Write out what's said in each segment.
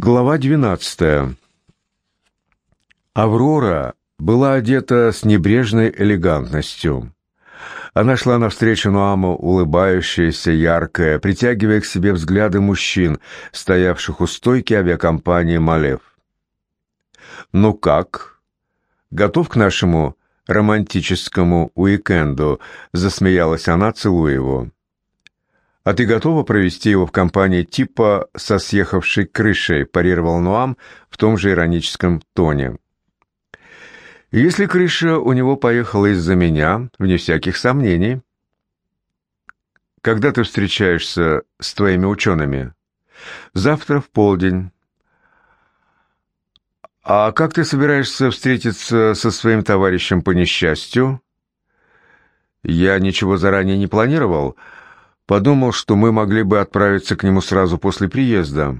Глава 12. Аврора была одета с небрежной элегантностью. Она шла навстречу Нуаму, улыбающаяся, яркая, притягивая к себе взгляды мужчин, стоявших у стойки авиакомпании «Малев». «Ну как? Готов к нашему романтическому уикенду?» — засмеялась она, целуя его. «А ты готова провести его в компании типа со съехавшей крышей?» – парировал Нуам в том же ироническом тоне. «Если крыша у него поехала из-за меня, вне всяких сомнений». «Когда ты встречаешься с твоими учеными?» «Завтра в полдень». «А как ты собираешься встретиться со своим товарищем по несчастью?» «Я ничего заранее не планировал». Подумал, что мы могли бы отправиться к нему сразу после приезда.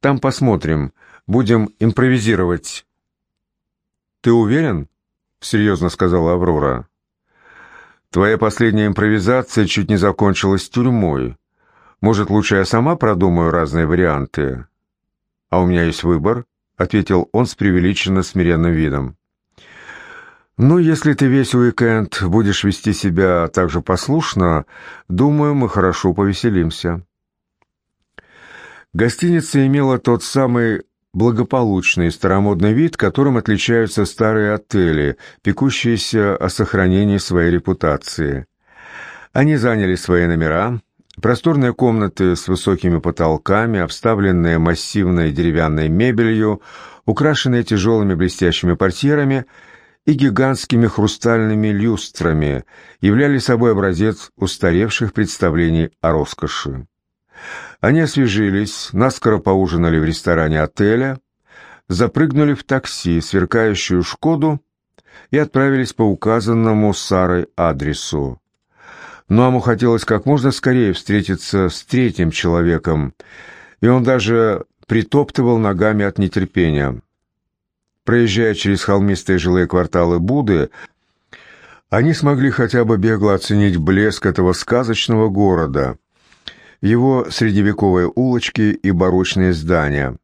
Там посмотрим, будем импровизировать. «Ты уверен?» — серьезно сказала Аврора. «Твоя последняя импровизация чуть не закончилась тюрьмой. Может, лучше я сама продумаю разные варианты?» «А у меня есть выбор», — ответил он с преувеличенно смиренным видом. «Ну, если ты весь уикенд будешь вести себя так же послушно, думаю, мы хорошо повеселимся». Гостиница имела тот самый благополучный старомодный вид, которым отличаются старые отели, пекущиеся о сохранении своей репутации. Они заняли свои номера, просторные комнаты с высокими потолками, обставленные массивной деревянной мебелью, украшенные тяжелыми блестящими портьерами – и гигантскими хрустальными люстрами являли собой образец устаревших представлений о роскоши. Они освежились, наскоро поужинали в ресторане отеля, запрыгнули в такси, сверкающую «Шкоду» и отправились по указанному Сарой адресу. Но Аму хотелось как можно скорее встретиться с третьим человеком, и он даже притоптывал ногами от нетерпения. Проезжая через холмистые жилые кварталы Буды, они смогли хотя бы бегло оценить блеск этого сказочного города, его средневековые улочки и барочные здания.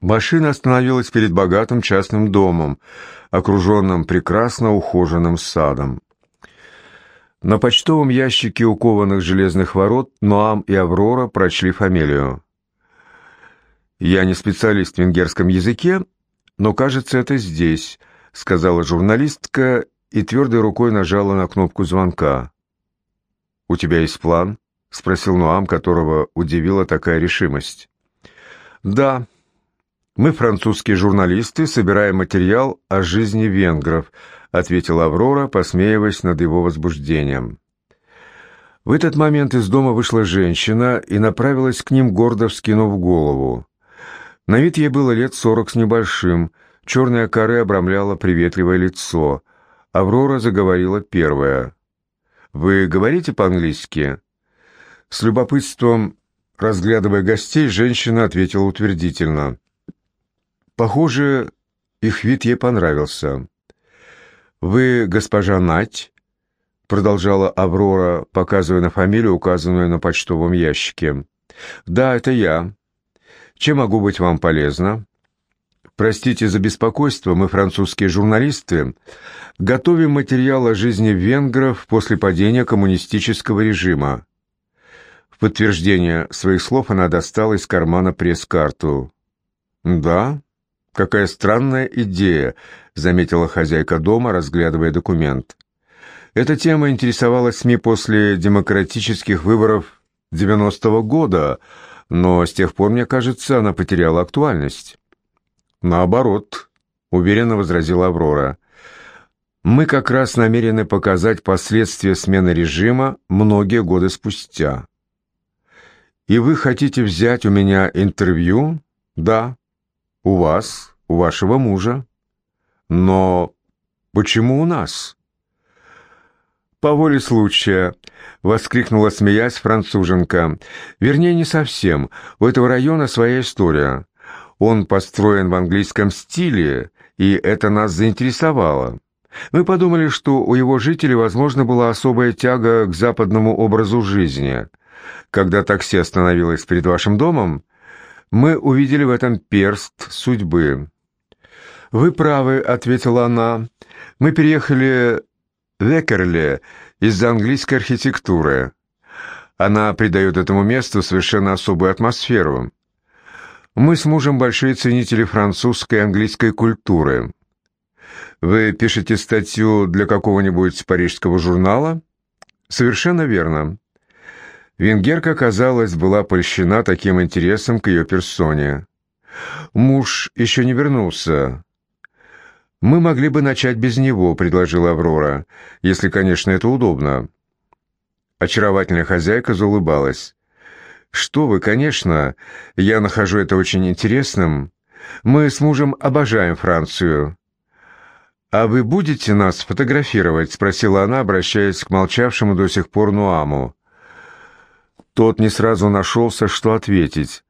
Машина остановилась перед богатым частным домом, окруженным прекрасно ухоженным садом. На почтовом ящике у кованых железных ворот Ноам и Аврора прочли фамилию. «Я не специалист в венгерском языке, «Но, кажется, это здесь», — сказала журналистка и твердой рукой нажала на кнопку звонка. «У тебя есть план?» — спросил Нуам, которого удивила такая решимость. «Да. Мы, французские журналисты, собираем материал о жизни венгров», — ответила Аврора, посмеиваясь над его возбуждением. В этот момент из дома вышла женщина и направилась к ним, гордо вскинув голову. На вид ей было лет сорок с небольшим, черная коры обрамляла приветливое лицо. Аврора заговорила первая. «Вы говорите по-английски?» С любопытством, разглядывая гостей, женщина ответила утвердительно. Похоже, их вид ей понравился. «Вы госпожа Нать?» продолжала Аврора, показывая на фамилию, указанную на почтовом ящике. «Да, это я. Чем могу быть вам полезна? Простите за беспокойство, мы, французские журналисты, готовим материал о жизни венгров после падения коммунистического режима. В подтверждение своих слов она достала из кармана пресс-карту. «Да? Какая странная идея», — заметила хозяйка дома, разглядывая документ. Эта тема интересовала СМИ после демократических выборов 90-го года, — но с тех пор, мне кажется, она потеряла актуальность. Наоборот, уверенно возразила Аврора. Мы как раз намерены показать последствия смены режима многие годы спустя. И вы хотите взять у меня интервью? Да. У вас, у вашего мужа. Но почему у нас? «По воле случая», — воскликнула, смеясь, француженка. «Вернее, не совсем. У этого района своя история. Он построен в английском стиле, и это нас заинтересовало. Мы подумали, что у его жителей, возможно, была особая тяга к западному образу жизни. Когда такси остановилось перед вашим домом, Мы увидели в этом перст судьбы. «Вы правы», — ответила она. «Мы переехали в Экерле из-за английской архитектуры. Она придает этому месту совершенно особую атмосферу. Мы с мужем большие ценители французской и английской культуры. Вы пишете статью для какого-нибудь парижского журнала? Совершенно верно. Венгерка, казалось, была польщена таким интересом к ее персоне. Муж еще не вернулся. «Мы могли бы начать без него», — предложила Аврора, «если, конечно, это удобно». Очаровательная хозяйка заулыбалась. «Что вы, конечно, я нахожу это очень интересным. Мы с мужем обожаем Францию. «А вы будете нас фотографировать?» — спросила она, обращаясь к молчавшему до сих пор Нуаму. Тот не сразу нашелся, что ответить.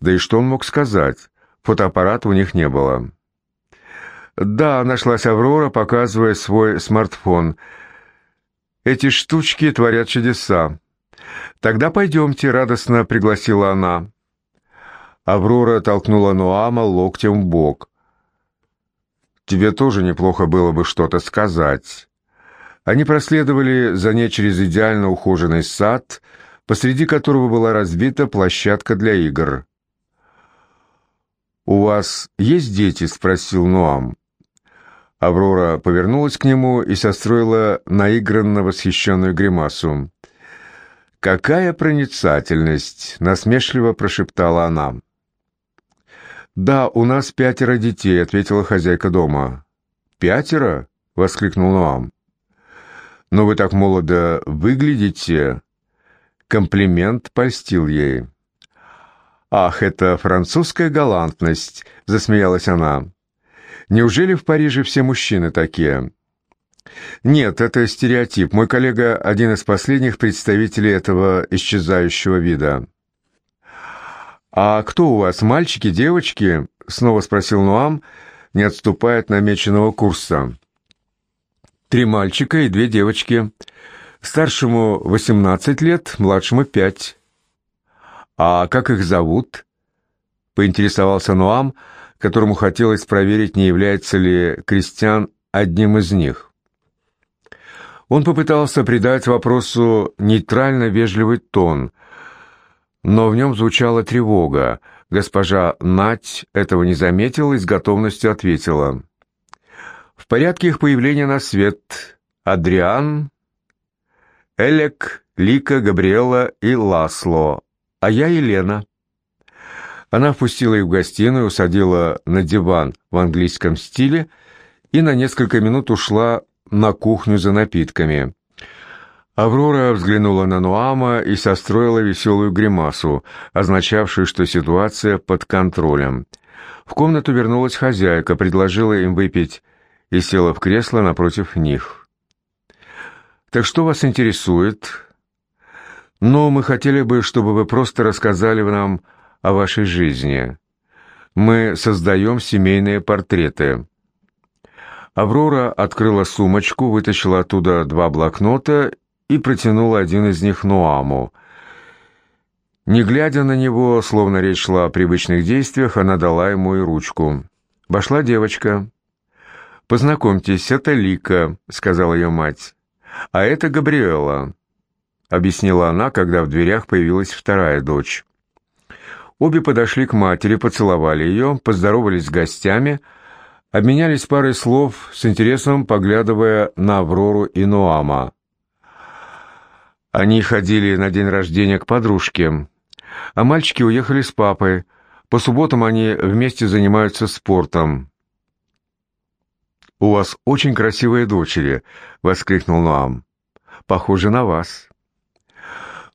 Да и что он мог сказать? Фотоаппарата у них не было. «Да», — нашлась Аврора, показывая свой смартфон. «Эти штучки творят чудеса». «Тогда пойдемте», — радостно пригласила она. Аврора толкнула Нуама локтем в бок. Тебе тоже неплохо было бы что-то сказать». Они проследовали за ней через идеально ухоженный сад, посреди которого была разбита площадка для игр. «У вас есть дети?» — спросил Ноам. Аврора повернулась к нему и состроила наигранно восхищенную гримасу. «Какая проницательность!» — насмешливо прошептала она. «Да, у нас пятеро детей», — ответила хозяйка дома. «Пятеро?» — воскликнул Ноам. «Но вы так молодо выглядите». Комплимент польстил ей. «Ах, это французская галантность!» — засмеялась она. «Неужели в Париже все мужчины такие?» «Нет, это стереотип. Мой коллега — один из последних представителей этого исчезающего вида». «А кто у вас, мальчики, девочки?» — снова спросил Нуам, не отступая от намеченного курса. «Три мальчика и две девочки. Старшему восемнадцать лет, младшему пять». «А как их зовут?» — поинтересовался Нуам, которому хотелось проверить, не является ли Кристиан одним из них. Он попытался придать вопросу нейтрально вежливый тон — но в нем звучала тревога. Госпожа Нать этого не заметила и с готовностью ответила. В порядке их появления на свет Адриан, Элек, Лика, Габриэла и Ласло, а я Елена. Она впустила их в гостиную, усадила на диван в английском стиле и на несколько минут ушла на кухню за напитками. Аврора взглянула на Нуама и состроила веселую гримасу, означавшую, что ситуация под контролем. В комнату вернулась хозяйка, предложила им выпить и села в кресло напротив них. «Так что вас интересует?» «Ну, мы хотели бы, чтобы вы просто рассказали нам о вашей жизни. Мы создаем семейные портреты». Аврора открыла сумочку, вытащила оттуда два блокнота и протянула один из них Нуаму. Не глядя на него, словно речь шла о привычных действиях, она дала ему и ручку. Вошла девочка. «Познакомьтесь, это Лика», — сказала ее мать. «А это Габриэла», — объяснила она, когда в дверях появилась вторая дочь. Обе подошли к матери, поцеловали ее, поздоровались с гостями, обменялись парой слов, с интересом поглядывая на Аврору и Нуама. Они ходили на день рождения к подружке, а мальчики уехали с папой. По субботам они вместе занимаются спортом. «У вас очень красивые дочери», — воскликнул Ноам. «Похожи на вас».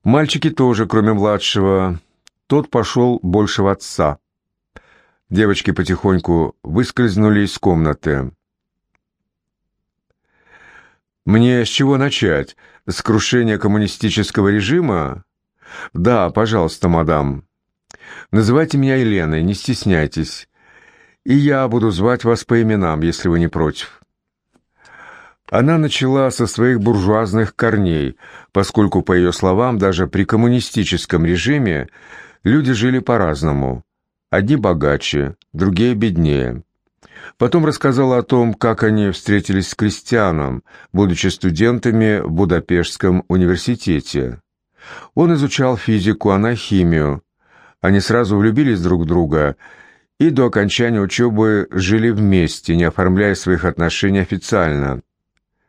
Мальчики тоже, кроме младшего. Тот пошел больше в отца. Девочки потихоньку выскользнули из комнаты. Мне с чего начать? С крушения коммунистического режима? Да, пожалуйста, мадам. Называйте меня Еленой, не стесняйтесь. И я буду звать вас по именам, если вы не против. Она начала со своих буржуазных корней, поскольку, по ее словам, даже при коммунистическом режиме люди жили по-разному. Одни богаче, другие беднее. Потом рассказала о том, как они встретились с Кристианом, будучи студентами в Будапештском университете. Он изучал физику, она химию. Они сразу влюбились друг в друга и до окончания учебы жили вместе, не оформляя своих отношений официально.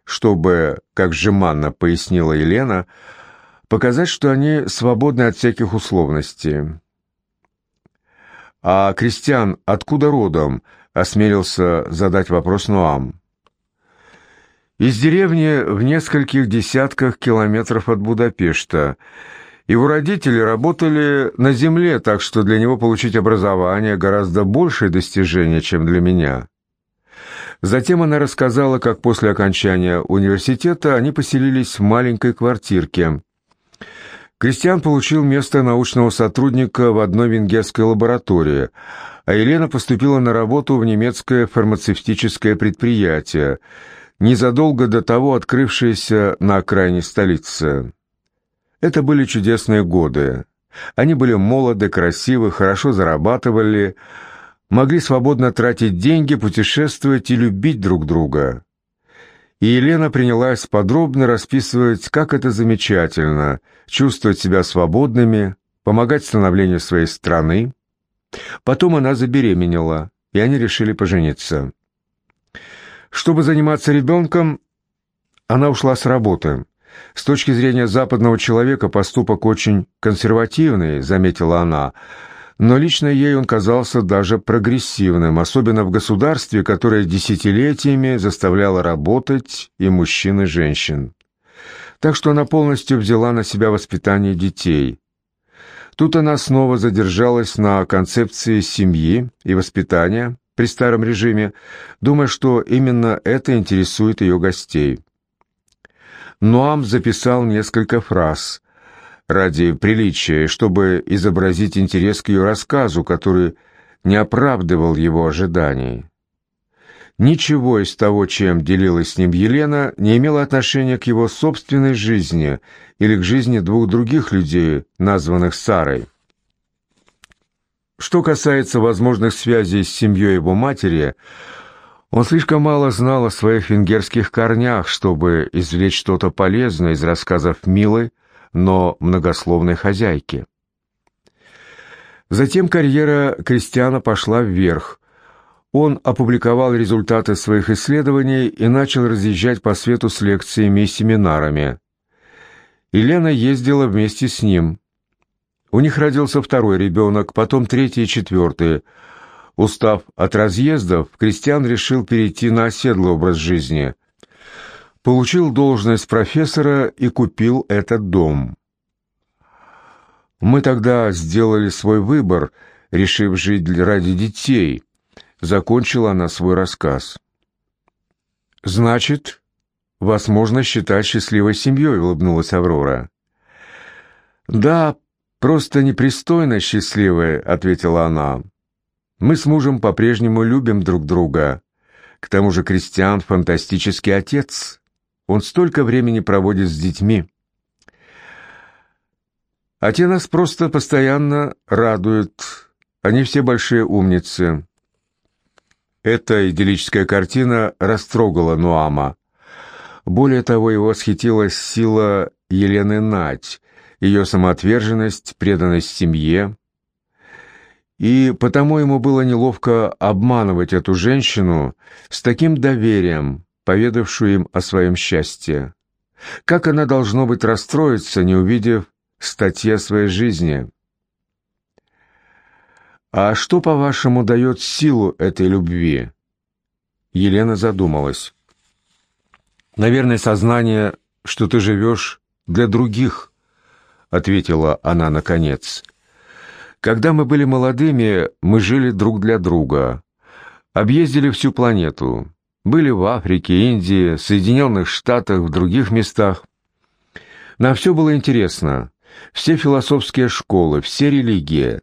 Чтобы, как жеманно пояснила Елена, показать, что они свободны от всяких условностей. «А Кристиан откуда родом?» — осмелился задать вопрос Нуам. «Из деревни в нескольких десятках километров от Будапешта. Его родители работали на земле, так что для него получить образование гораздо большее достижение, чем для меня». Затем она рассказала, как после окончания университета они поселились в маленькой квартирке. Кристиан получил место научного сотрудника в одной венгерской лаборатории, а Елена поступила на работу в немецкое фармацевтическое предприятие, незадолго до того открывшееся на окраине столицы. Это были чудесные годы. Они были молоды, красивы, хорошо зарабатывали, могли свободно тратить деньги, путешествовать и любить друг друга и Елена принялась подробно расписывать, как это замечательно — чувствовать себя свободными, помогать становлению своей страны. Потом она забеременела, и они решили пожениться. Чтобы заниматься ребенком, она ушла с работы. С точки зрения западного человека поступок очень консервативный, заметила она, — но лично ей он казался даже прогрессивным, особенно в государстве, которое десятилетиями заставляло работать и мужчин, и женщин. Так что она полностью взяла на себя воспитание детей. Тут она снова задержалась на концепции семьи и воспитания при старом режиме, думая, что именно это интересует ее гостей. Ноам записал несколько фраз, ради приличия, чтобы изобразить интерес к ее рассказу, который не оправдывал его ожиданий. Ничего из того, чем делилась с ним Елена, не имело отношения к его собственной жизни или к жизни двух других людей, названных Сарой. Что касается возможных связей с семьей его матери, он слишком мало знал о своих венгерских корнях, чтобы извлечь что-то полезное из рассказов Милы, но многословной хозяйки. Затем карьера Кристиана пошла вверх. Он опубликовал результаты своих исследований и начал разъезжать по свету с лекциями и семинарами. Елена ездила вместе с ним. У них родился второй ребенок, потом третий и четвертый. Устав от разъездов, Кристиан решил перейти на оседлый образ жизни – получил должность профессора и купил этот дом. Мы тогда сделали свой выбор, решив жить ради детей, закончила она свой рассказ. Значит, вас можно считать счастливой семьей, улыбнулась Аврора. Да, просто непристойно счастливая, ответила она. Мы с мужем по-прежнему любим друг друга. К тому же Кристиан фантастический отец. Он столько времени проводит с детьми. А те нас просто постоянно радуют. Они все большие умницы. Эта идиллическая картина растрогала Нуама. Более того, его восхитила сила Елены Нать, ее самоотверженность, преданность семье. И потому ему было неловко обманывать эту женщину с таким доверием, поведавшую им о своем счастье. Как она должно быть расстроиться, не увидев статьи о своей жизни? «А что, по-вашему, дает силу этой любви?» Елена задумалась. «Наверное, сознание, что ты живешь для других», — ответила она наконец. «Когда мы были молодыми, мы жили друг для друга, объездили всю планету, были в Африке, Индии, Соединенных Штатах, в других местах. Нам все было интересно. Все философские школы, все религии.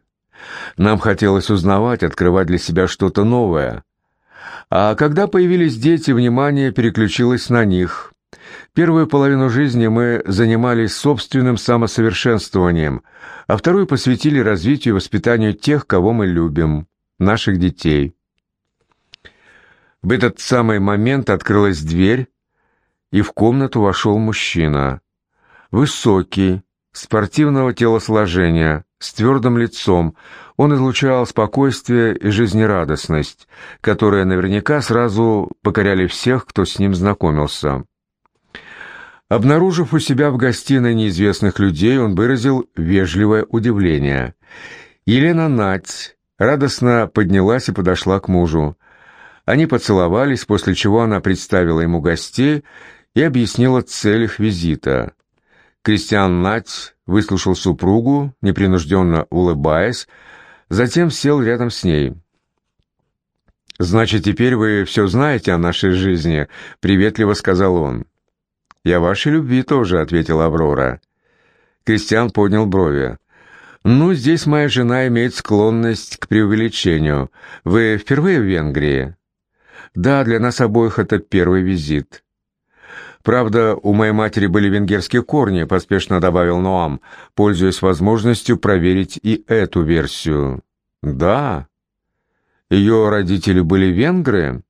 Нам хотелось узнавать, открывать для себя что-то новое. А когда появились дети, внимание переключилось на них. Первую половину жизни мы занимались собственным самосовершенствованием, а вторую посвятили развитию и воспитанию тех, кого мы любим, наших детей. В этот самый момент открылась дверь, и в комнату вошел мужчина. Высокий, спортивного телосложения, с твердым лицом, он излучал спокойствие и жизнерадостность, которые наверняка сразу покоряли всех, кто с ним знакомился. Обнаружив у себя в гостиной неизвестных людей, он выразил вежливое удивление. Елена Нать радостно поднялась и подошла к мужу. Они поцеловались, после чего она представила ему гостей и объяснила цель их визита. Кристиан Нать выслушал супругу, непринужденно улыбаясь, затем сел рядом с ней. «Значит, теперь вы все знаете о нашей жизни», — приветливо сказал он. «Я вашей любви тоже», — ответила Аврора. Кристиан поднял брови. «Ну, здесь моя жена имеет склонность к преувеличению. Вы впервые в Венгрии?» «Да, для нас обоих это первый визит». «Правда, у моей матери были венгерские корни», — поспешно добавил Ноам, пользуясь возможностью проверить и эту версию. «Да. Ее родители были венгры?»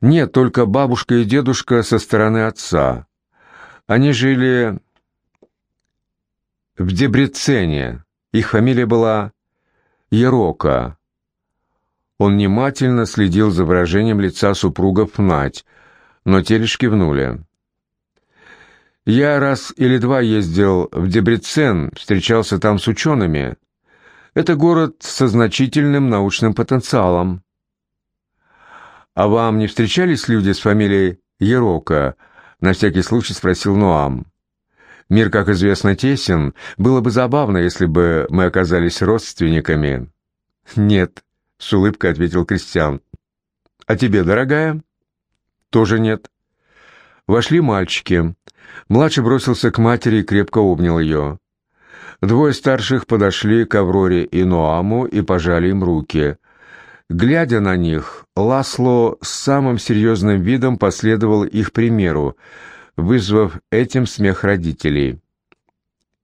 «Нет, только бабушка и дедушка со стороны отца. Они жили в Дебрецене. Их фамилия была Ерока. Он внимательно следил за выражением лица супругов Нать, но те лишь кивнули. «Я раз или два ездил в Дебрецен, встречался там с учеными. Это город со значительным научным потенциалом». «А вам не встречались люди с фамилией Ерока?» — на всякий случай спросил Ноам. «Мир, как известно, тесен. Было бы забавно, если бы мы оказались родственниками». «Нет», с улыбкой ответил Кристиан. «А тебе, дорогая?» «Тоже нет». Вошли мальчики. Младший бросился к матери и крепко обнял ее. Двое старших подошли к Авроре и Ноаму и пожали им руки. Глядя на них, Ласло с самым серьезным видом последовал их примеру, вызвав этим смех родителей.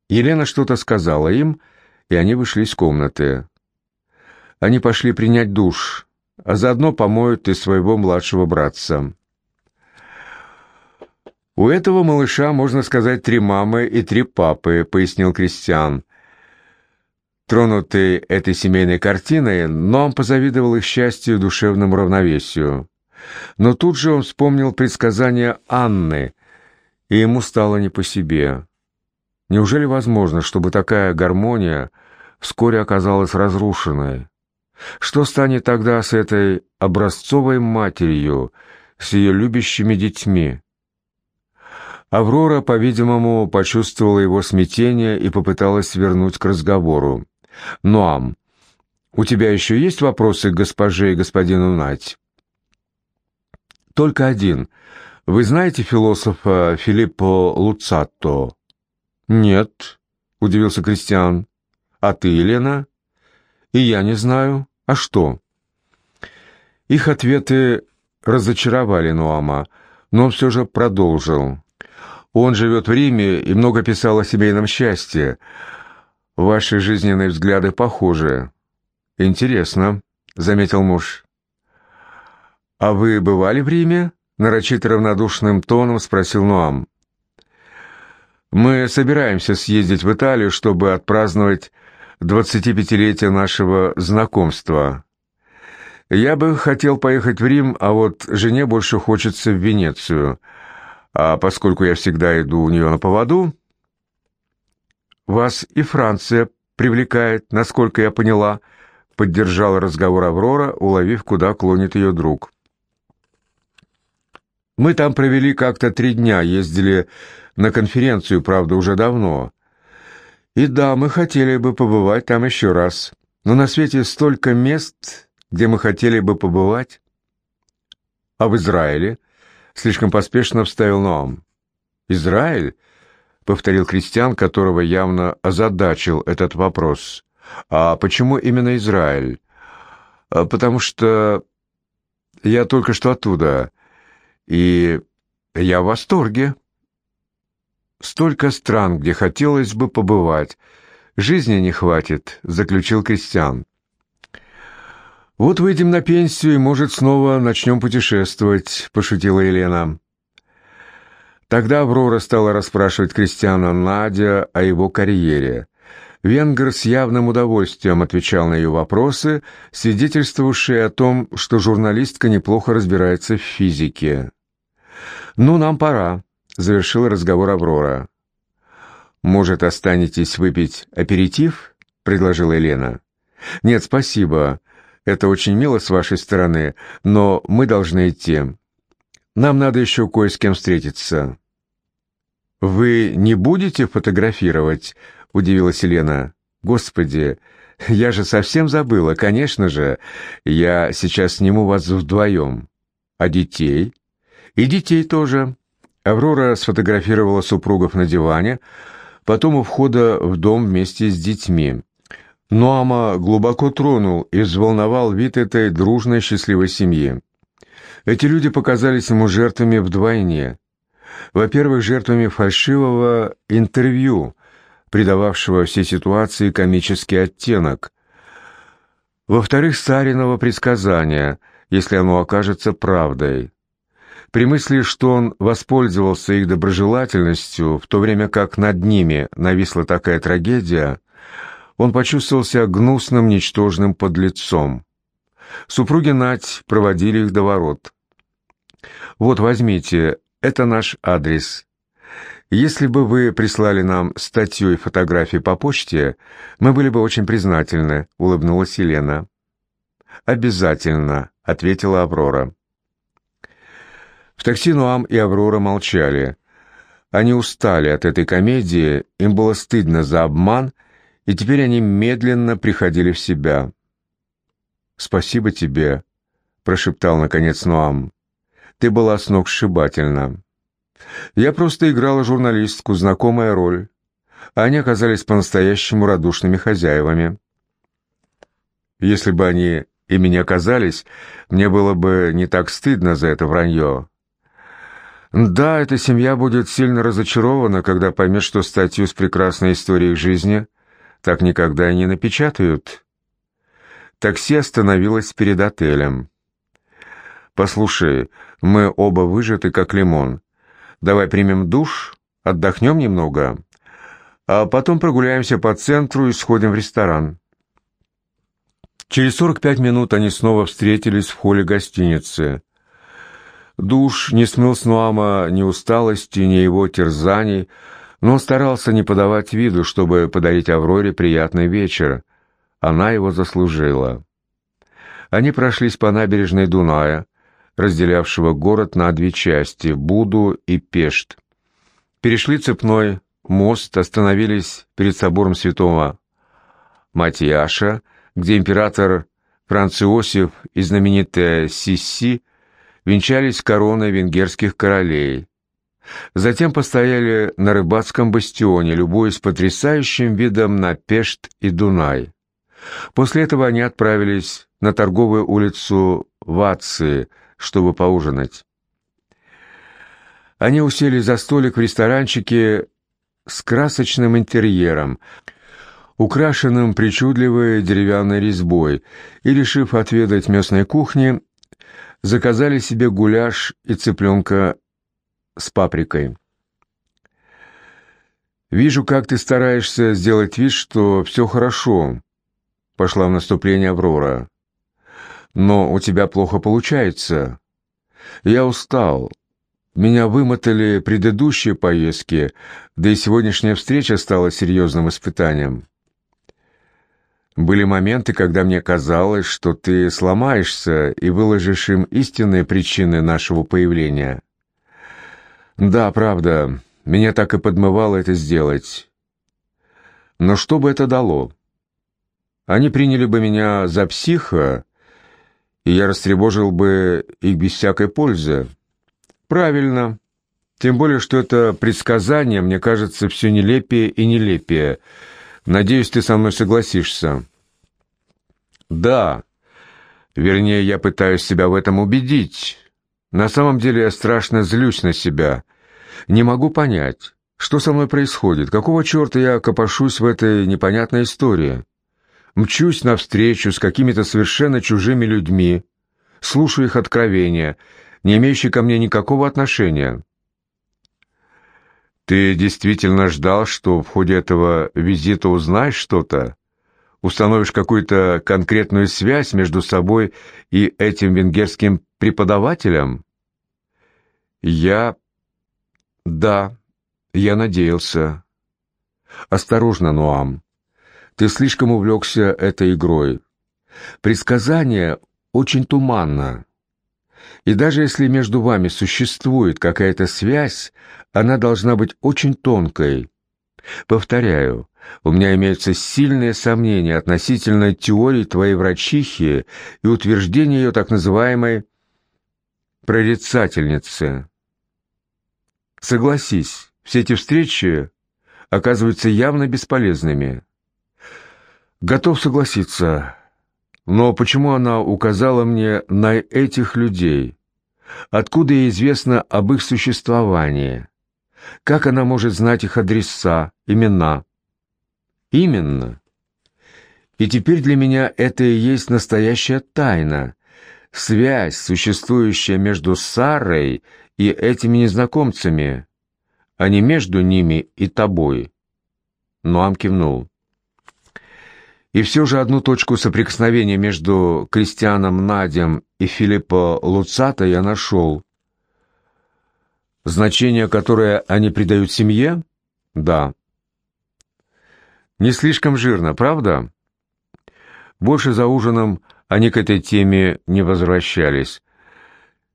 Елена что-то сказала им, и они вышли из комнаты. Они пошли принять душ, а заодно помоют и своего младшего братца. «У этого малыша, можно сказать, три мамы и три папы», — пояснил Кристиан. Тронутый этой семейной картиной, но он позавидовал их счастью и душевному равновесию. Но тут же он вспомнил предсказание Анны, и ему стало не по себе. Неужели возможно, чтобы такая гармония вскоре оказалась разрушенной? Что станет тогда с этой образцовой матерью, с ее любящими детьми? Аврора, по-видимому, почувствовала его смятение и попыталась вернуть к разговору. «Ноам, у тебя еще есть вопросы к госпоже и господину Нать?» «Только один. Вы знаете философа Филиппо Луцатто?» «Нет», — удивился Кристиан. «А ты, Елена?» «И я не знаю. А что?» Их ответы разочаровали Нуама, но он все же продолжил. «Он живет в Риме и много писал о семейном счастье. Ваши жизненные взгляды похожи». «Интересно», — заметил муж. «А вы бывали в Риме?» — нарочито равнодушным тоном спросил Нуам. «Мы собираемся съездить в Италию, чтобы отпраздновать 25-летие нашего знакомства. Я бы хотел поехать в Рим, а вот жене больше хочется в Венецию. А поскольку я всегда иду у нее на поводу... Вас и Франция привлекает, насколько я поняла, поддержала разговор Аврора, уловив, куда клонит ее друг. Мы там провели как-то три дня, ездили на конференцию, правда, уже давно. И да, мы хотели бы побывать там еще раз. Но на свете столько мест, где мы хотели бы побывать. А в Израиле? Слишком поспешно вставил Ноам. Израиль? Повторил крестьян, которого явно озадачил этот вопрос. А почему именно Израиль? А потому что я только что оттуда. И «Я в восторге. Столько стран, где хотелось бы побывать. Жизни не хватит», — заключил Кристиан. «Вот выйдем на пенсию и, может, снова начнем путешествовать», — пошутила Елена. Тогда Аврора стала расспрашивать Кристиана Надя о его карьере. Венгер с явным удовольствием отвечал на ее вопросы, свидетельствовавшие о том, что журналистка неплохо разбирается в физике. «Ну, нам пора», — завершила разговор Аврора. «Может, останетесь выпить аперитив?» — предложила Елена. «Нет, спасибо. Это очень мило с вашей стороны, но мы должны идти. Нам надо еще кое с кем встретиться». «Вы не будете фотографировать?» — удивилась Елена. «Господи, я же совсем забыла, конечно же. Я сейчас сниму вас вдвоем. А детей?» «И детей тоже». Аврора сфотографировала супругов на диване, потом у входа в дом вместе с детьми. Ноама глубоко тронул и взволновал вид этой дружной счастливой семьи. Эти люди показались ему жертвами вдвойне. Во-первых, жертвами фальшивого интервью, придававшего всей ситуации комический оттенок. Во-вторых, Сариного предсказания, если оно окажется правдой. При мысли, что он воспользовался их доброжелательностью, в то время как над ними нависла такая трагедия, он почувствовал себя гнусным, ничтожным подлецом. Супруги Нать проводили их до ворот. «Вот, возьмите, это наш адрес. Если бы вы прислали нам статью и фотографии по почте, мы были бы очень признательны», — улыбнулась Елена. «Обязательно», — ответила Аврора. В такси Нуам и Аврора молчали. Они устали от этой комедии, им было стыдно за обман, и теперь они медленно приходили в себя. «Спасибо тебе», — прошептал наконец Нуам. Ты была сногсшибательна. Я просто играла журналистку, знакомая роль. А они оказались по-настоящему радушными хозяевами. Если бы они ими не оказались, мне было бы не так стыдно за это вранье. Да, эта семья будет сильно разочарована, когда поймет, что статью с прекрасной историей жизни так никогда и не напечатают. Такси остановилось перед отелем. «Послушай, мы оба выжаты, как лимон. Давай примем душ, отдохнем немного, а потом прогуляемся по центру и сходим в ресторан». Через 45 минут они снова встретились в холле гостиницы. Душ не смыл с Нуама ни усталости, ни его терзаний, но старался не подавать виду, чтобы подарить Авроре приятный вечер. Она его заслужила. Они прошлись по набережной Дуная, разделявшего город на две части – Буду и Пешт. Перешли цепной мост, остановились перед собором святого Матьяша, где император Франц Иосиф и знаменитая Сисси венчались короной венгерских королей. Затем постояли на рыбацком бастионе, любуясь потрясающим видом на Пешт и Дунай. После этого они отправились на торговую улицу Вации, чтобы поужинать. Они усели за столик в ресторанчике с красочным интерьером, украшенным причудливой деревянной резьбой, и, решив отведать местной кухни, заказали себе гуляш и цыпленка с паприкой. «Вижу, как ты стараешься сделать вид, что все хорошо», — пошла в наступление Аврора но у тебя плохо получается. Я устал. Меня вымотали предыдущие поездки, да и сегодняшняя встреча стала серьезным испытанием. Были моменты, когда мне казалось, что ты сломаешься и выложишь им истинные причины нашего появления. Да, правда, меня так и подмывало это сделать. Но что бы это дало? Они приняли бы меня за психа, и я растревожил бы их без всякой пользы. Правильно. Тем более, что это предсказание, мне кажется, все нелепее и нелепее. Надеюсь, ты со мной согласишься. Да. Вернее, я пытаюсь себя в этом убедить. На самом деле я страшно злюсь на себя. Не могу понять, что со мной происходит, какого черта я копошусь в этой непонятной истории. Мчусь навстречу с какими-то совершенно чужими людьми, слушаю их откровения, не имеющие ко мне никакого отношения. Ты действительно ждал, что в ходе этого визита узнаешь что-то? Установишь какую-то конкретную связь между собой и этим венгерским преподавателем? Я... Да, я надеялся. Осторожно, Нуам. Ты слишком увлекся этой игрой. Предсказание очень туманно. И даже если между вами существует какая-то связь, она должна быть очень тонкой. Повторяю, у меня имеются сильные сомнения относительно теории твоей врачихи и утверждения ее так называемой прорицательницы. Согласись, все эти встречи оказываются явно бесполезными. Готов согласиться, но почему она указала мне на этих людей? Откуда ей известно об их существовании? Как она может знать их адреса, имена? Именно. И теперь для меня это и есть настоящая тайна, связь, существующая между Сарой и этими незнакомцами, а не между ними и тобой. Ноам кивнул. И все же одну точку соприкосновения между Кристианом Надем и Филиппо Луцато я нашел. Значение, которое они придают семье? Да. Не слишком жирно, правда? Больше за ужином они к этой теме не возвращались.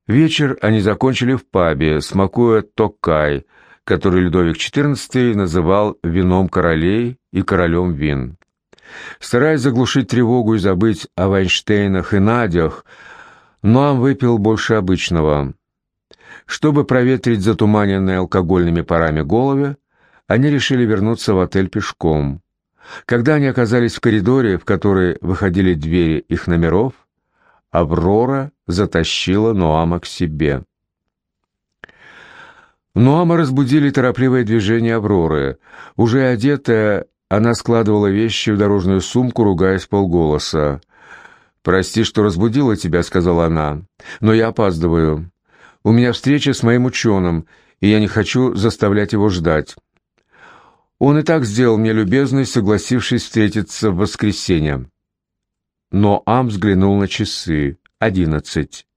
Вечер они закончили в пабе, смакуя токай, который Людовик XIV называл вином королей и королем вин. Стараясь заглушить тревогу и забыть о Вайнштейнах и Надях, Ноам выпил больше обычного. Чтобы проветрить затуманенные алкогольными парами головы, они решили вернуться в отель пешком. Когда они оказались в коридоре, в который выходили двери их номеров, Аврора затащила Ноама к себе. Ноама разбудили торопливое движение Авроры. Уже одетая, она складывала вещи в дорожную сумку, ругаясь полголоса. «Прости, что разбудила тебя», — сказала она, — «но я опаздываю. У меня встреча с моим ученым, и я не хочу заставлять его ждать». Он и так сделал мне любезность, согласившись встретиться в воскресенье. Но Ам взглянул на часы. Одиннадцать.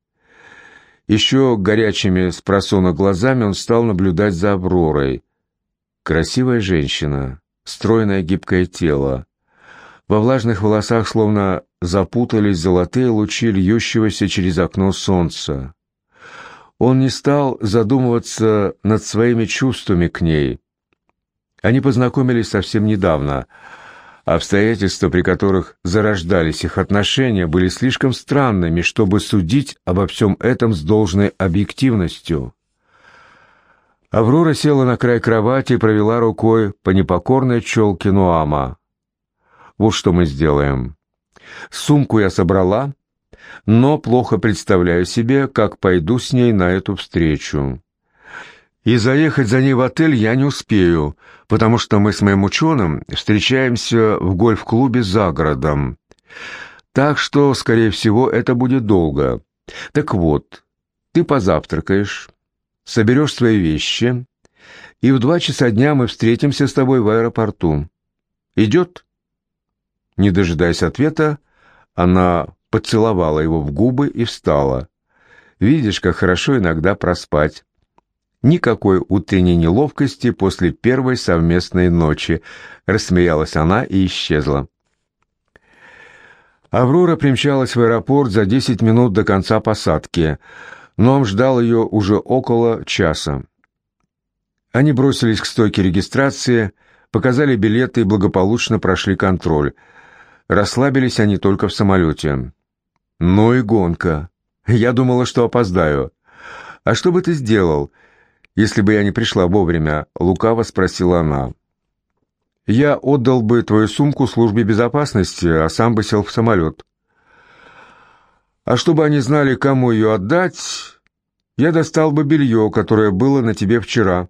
Еще горячими с просона глазами он стал наблюдать за Авророй. Красивая женщина стройное гибкое тело. Во влажных волосах словно запутались золотые лучи льющегося через окно солнца. Он не стал задумываться над своими чувствами к ней. Они познакомились совсем недавно. Обстоятельства, при которых зарождались их отношения, были слишком странными, чтобы судить обо всем этом с должной объективностью. Аврора села на край кровати и провела рукой по непокорной челке Нуама. «Вот что мы сделаем. Сумку я собрала, но плохо представляю себе, как пойду с ней на эту встречу. И заехать за ней в отель я не успею, потому что мы с моим ученым встречаемся в гольф-клубе за городом. Так что, скорее всего, это будет долго. Так вот, ты позавтракаешь» соберешь свои вещи, и в два часа дня мы встретимся с тобой в аэропорту. Идет?» Не дожидаясь ответа, она поцеловала его в губы и встала. «Видишь, как хорошо иногда проспать». Никакой утренней неловкости после первой совместной ночи. Рассмеялась она и исчезла. Аврора примчалась в аэропорт за десять минут до конца посадки – но он ждал ее уже около часа. Они бросились к стойке регистрации, показали билеты и благополучно прошли контроль. Расслабились они только в самолете. «Ну и гонка. Я думала, что опоздаю. А что бы ты сделал, если бы я не пришла вовремя?» — лукаво спросила она. «Я отдал бы твою сумку службе безопасности, а сам бы сел в самолет». А чтобы они знали, кому ее отдать, я достал бы белье, которое было на тебе вчера,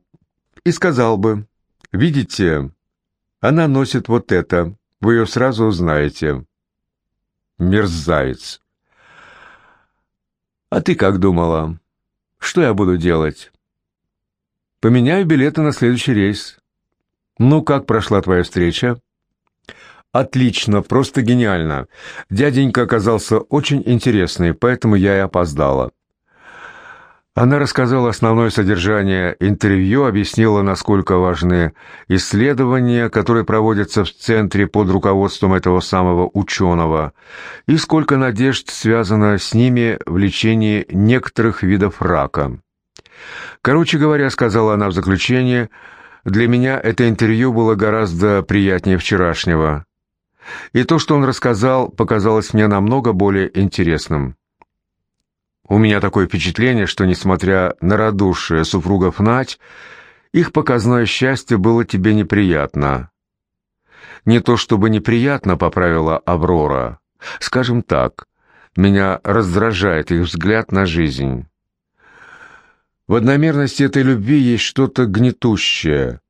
и сказал бы, видите, она носит вот это, вы ее сразу узнаете. Мерзавец. А ты как думала? Что я буду делать? Поменяю билеты на следующий рейс. Ну, как прошла твоя встреча? Отлично, просто гениально. Дяденька оказался очень интересный, поэтому я и опоздала. Она рассказала основное содержание интервью, объяснила, насколько важны исследования, которые проводятся в центре под руководством этого самого ученого, и сколько надежд связано с ними в лечении некоторых видов рака. Короче говоря, сказала она в заключение, для меня это интервью было гораздо приятнее вчерашнего. И то, что он рассказал, показалось мне намного более интересным. У меня такое впечатление, что, несмотря на радушие супругов Нать, их показное счастье было тебе неприятно. Не то чтобы неприятно, поправила Аврора. Скажем так, меня раздражает их взгляд на жизнь. В одномерности этой любви есть что-то гнетущее.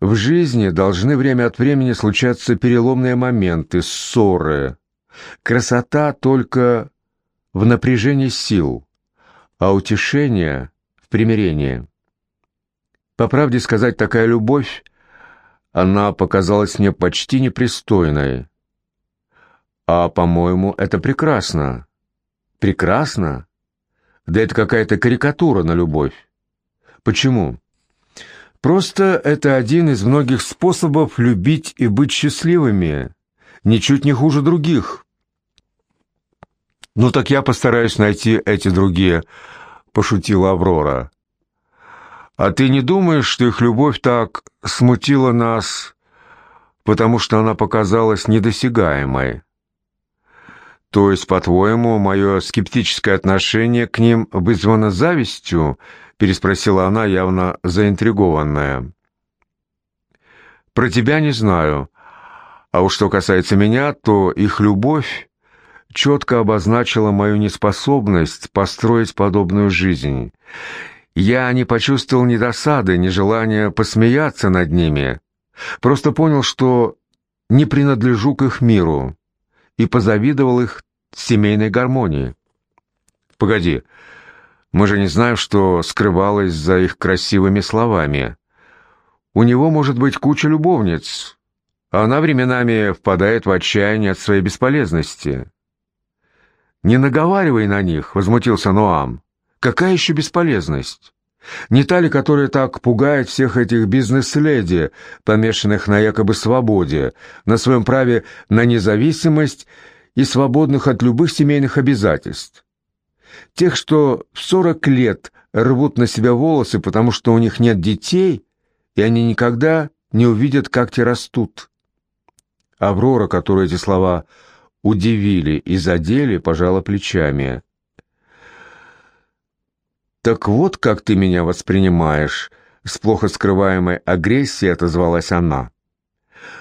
В жизни должны время от времени случаться переломные моменты, ссоры. Красота только в напряжении сил, а утешение в примирении. По правде сказать, такая любовь, она показалась мне почти непристойной. А, по-моему, это прекрасно. Прекрасно? Да это какая-то карикатура на любовь. Почему? Просто это один из многих способов любить и быть счастливыми, ничуть не хуже других. «Ну так я постараюсь найти эти другие», — пошутила Аврора. «А ты не думаешь, что их любовь так смутила нас, потому что она показалась недосягаемой?» «То есть, по-твоему, мое скептическое отношение к ним вызвано завистью?» — переспросила она, явно заинтригованная. «Про тебя не знаю. А уж что касается меня, то их любовь четко обозначила мою неспособность построить подобную жизнь. Я не почувствовал ни досады, ни желания посмеяться над ними. Просто понял, что не принадлежу к их миру и позавидовал их семейной гармонии. Погоди, мы же не знаем, что скрывалось за их красивыми словами. У него может быть куча любовниц, а она временами впадает в отчаяние от своей бесполезности. «Не наговаривай на них», — возмутился Ноам. «Какая еще бесполезность? Не та ли, которая так пугает всех этих бизнес-леди, помешанных на якобы свободе, на своем праве на независимость и свободных от любых семейных обязательств? Тех, что в сорок лет рвут на себя волосы, потому что у них нет детей, и они никогда не увидят, как те растут». Аврора, которая эти слова удивили и задели, пожала плечами. «Так вот, как ты меня воспринимаешь», — с плохо скрываемой агрессией отозвалась она.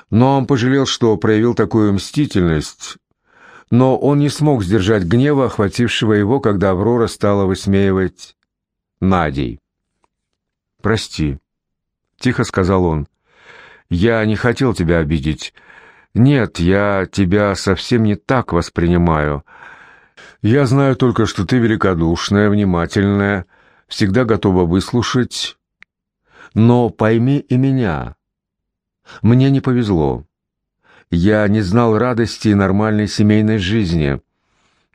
Но он пожалел, что проявил такую мстительность, но он не смог сдержать гнева, охватившего его, когда Аврора стала высмеивать Надей. «Прости», — тихо сказал он, — «я не хотел тебя обидеть». «Нет, я тебя совсем не так воспринимаю. Я знаю только, что ты великодушная, внимательная, всегда готова выслушать. Но пойми и меня. Мне не повезло. Я не знал радости и нормальной семейной жизни.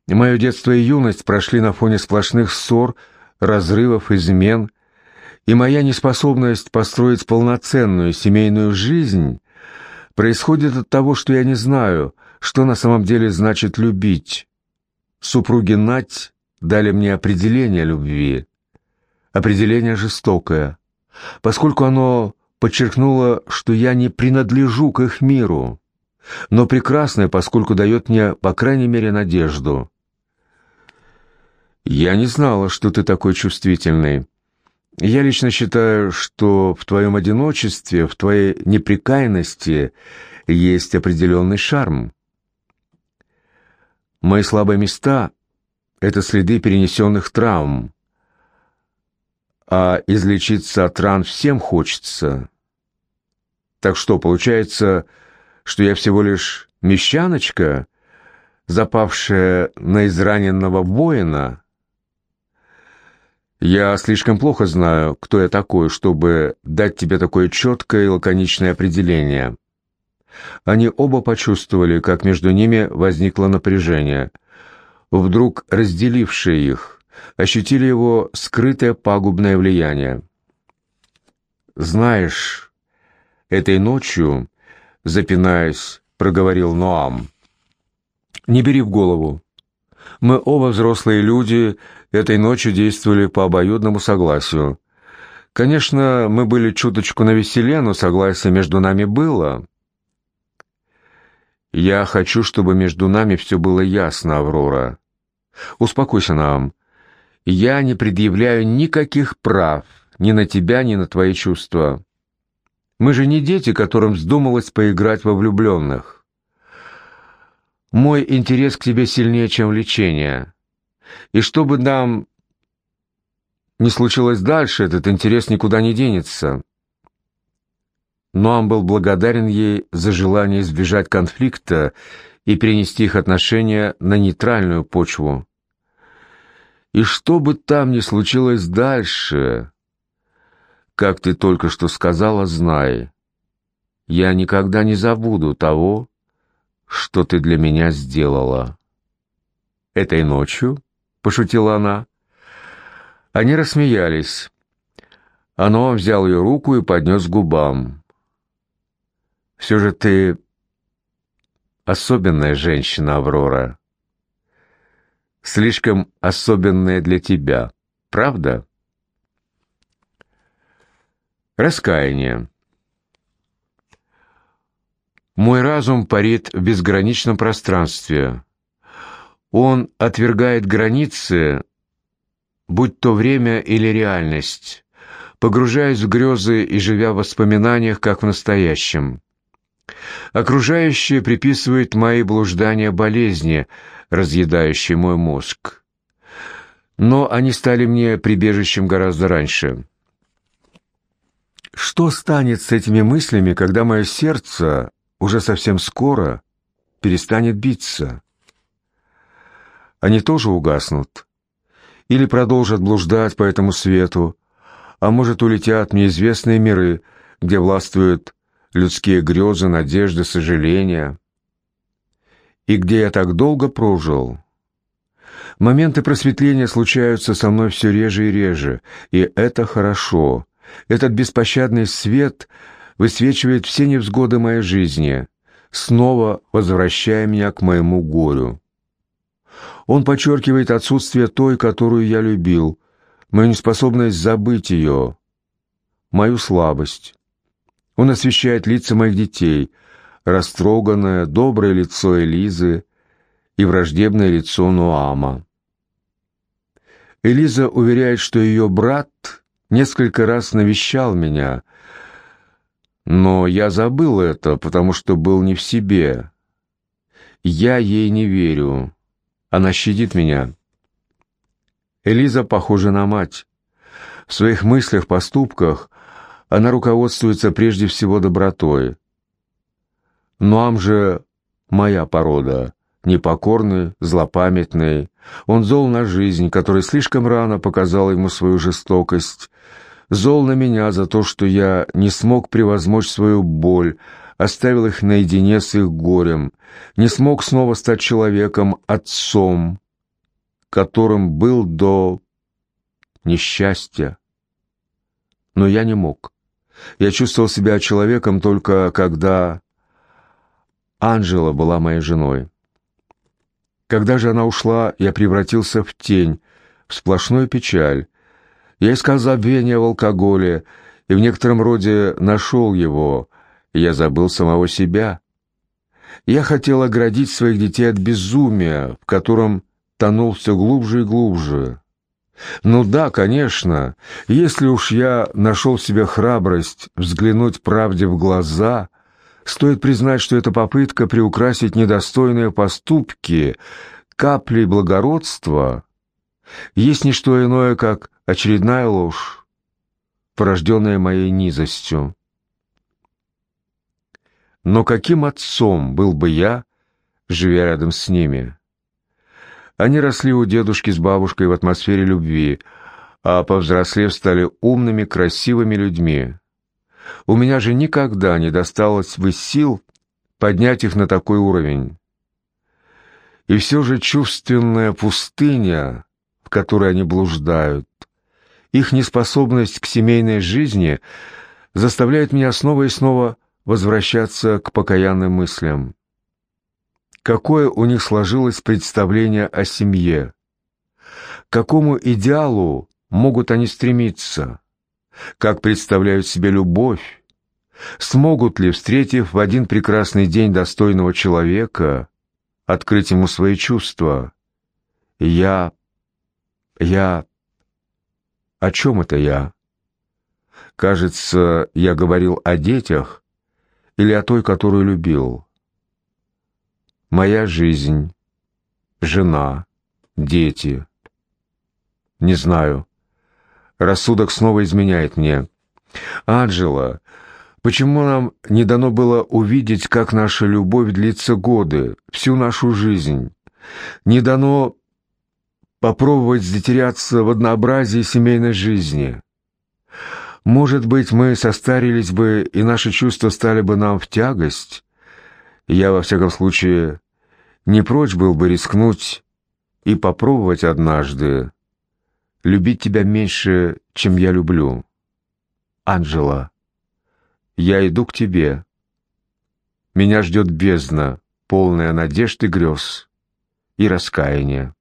Мое детство и юность прошли на фоне сплошных ссор, разрывов, измен, и моя неспособность построить полноценную семейную жизнь происходит от того, что я не знаю, что на самом деле значит любить. Супруги Нать дали мне определение любви. Определение жестокое, поскольку оно подчеркнуло, что я не принадлежу к их миру, но прекрасное, поскольку дает мне, по крайней мере, надежду. «Я не знала, что ты такой чувствительный», я лично считаю, что в твоем одиночестве, в твоей неприкаянности есть определенный шарм. Мои слабые места — это следы перенесенных травм, а излечиться от ран всем хочется. Так что, получается, что я всего лишь мещаночка, запавшая на израненного воина? Я слишком плохо знаю, кто я такой, чтобы дать тебе такое четкое и лаконичное определение. Они оба почувствовали, как между ними возникло напряжение, вдруг разделившее их, ощутили его скрытое пагубное влияние. «Знаешь, этой ночью, запинаясь, проговорил Ноам, не бери в голову. Мы оба взрослые люди, этой ночью действовали по обоюдному согласию. Конечно, мы были чуточку навеселе, но согласие между нами было. Я хочу, чтобы между нами все было ясно, Аврора. Успокойся, нам. Я не предъявляю никаких прав ни на тебя, ни на твои чувства. Мы же не дети, которым вздумалось поиграть во влюбленных. Мой интерес к тебе сильнее, чем влечение. И чтобы нам не случилось дальше, этот интерес никуда не денется. Но он был благодарен ей за желание избежать конфликта и перенести их отношения на нейтральную почву. И что бы там ни случилось дальше, как ты только что сказала, знай, я никогда не забуду того, что ты для меня сделала. Этой ночью, — пошутила она, — они рассмеялись. Оно взял ее руку и поднес к губам. «Все же ты особенная женщина, Аврора слишком особенное для тебя, правда? Раскаяние. Мой разум парит в безграничном пространстве. Он отвергает границы, будь то время или реальность, погружаясь в грезы и живя в воспоминаниях, как в настоящем. Окружающее приписывает мои блуждания болезни — разъедающий мой мозг. Но они стали мне прибежищем гораздо раньше. Что станет с этими мыслями, когда мое сердце уже совсем скоро перестанет биться? Они тоже угаснут? Или продолжат блуждать по этому свету, а может, улетят в неизвестные миры, где властвуют людские грезы, надежды, сожаления? и где я так долго прожил. Моменты просветления случаются со мной все реже и реже, и это хорошо. Этот беспощадный свет высвечивает все невзгоды моей жизни, снова возвращая меня к моему горю. Он подчеркивает отсутствие той, которую я любил, мою неспособность забыть ее, мою слабость. Он освещает лица моих детей — растроганное, доброе лицо Элизы и враждебное лицо Нуама. Элиза уверяет, что ее брат несколько раз навещал меня, но я забыл это, потому что был не в себе. Я ей не верю. Она щадит меня. Элиза похожа на мать. В своих мыслях, поступках она руководствуется прежде всего добротой. Нуам же моя порода, непокорный, злопамятный. Он зол на жизнь, которая слишком рано показала ему свою жестокость. Зол на меня за то, что я не смог превозмочь свою боль, оставил их наедине с их горем, не смог снова стать человеком, отцом, которым был до несчастья. Но я не мог. Я чувствовал себя человеком только когда Анжела была моей женой. Когда же она ушла, я превратился в тень, в сплошную печаль. Я искал забвения в алкоголе и в некотором роде нашел его, я забыл самого себя. Я хотел оградить своих детей от безумия, в котором тонул все глубже и глубже. Ну да, конечно, если уж я нашел в себе храбрость взглянуть правде в глаза — Стоит признать, что эта попытка приукрасить недостойные поступки каплей благородства есть не что иное, как очередная ложь, порожденное моей низостью. Но каким отцом был бы я, живя рядом с ними? Они росли у дедушки с бабушкой в атмосфере любви, а повзрослев стали умными, красивыми людьми. У меня же никогда не досталось бы сил поднять их на такой уровень. И все же чувственная пустыня, в которой они блуждают, их неспособность к семейной жизни заставляет меня снова и снова возвращаться к покаянным мыслям. Какое у них сложилось представление о семье? К какому идеалу могут они стремиться? Как представляют себе любовь? Смогут ли, встретив в один прекрасный день достойного человека, открыть ему свои чувства? Я... я... О чем это я? Кажется, я говорил о детях или о той, которую любил. Моя жизнь, жена, дети. Не знаю. Рассудок снова изменяет мне. Анджела, почему нам не дано было увидеть, как наша любовь длится годы, всю нашу жизнь? Не дано попробовать затеряться в однообразии семейной жизни. Может быть, мы состарились бы, и наши чувства стали бы нам в тягость? Я, во всяком случае, не прочь был бы рискнуть и попробовать однажды любить тебя меньше, чем я люблю. Анжела, я иду к тебе. Меня ждет бездна, полная надежд и грез, и раскаяния.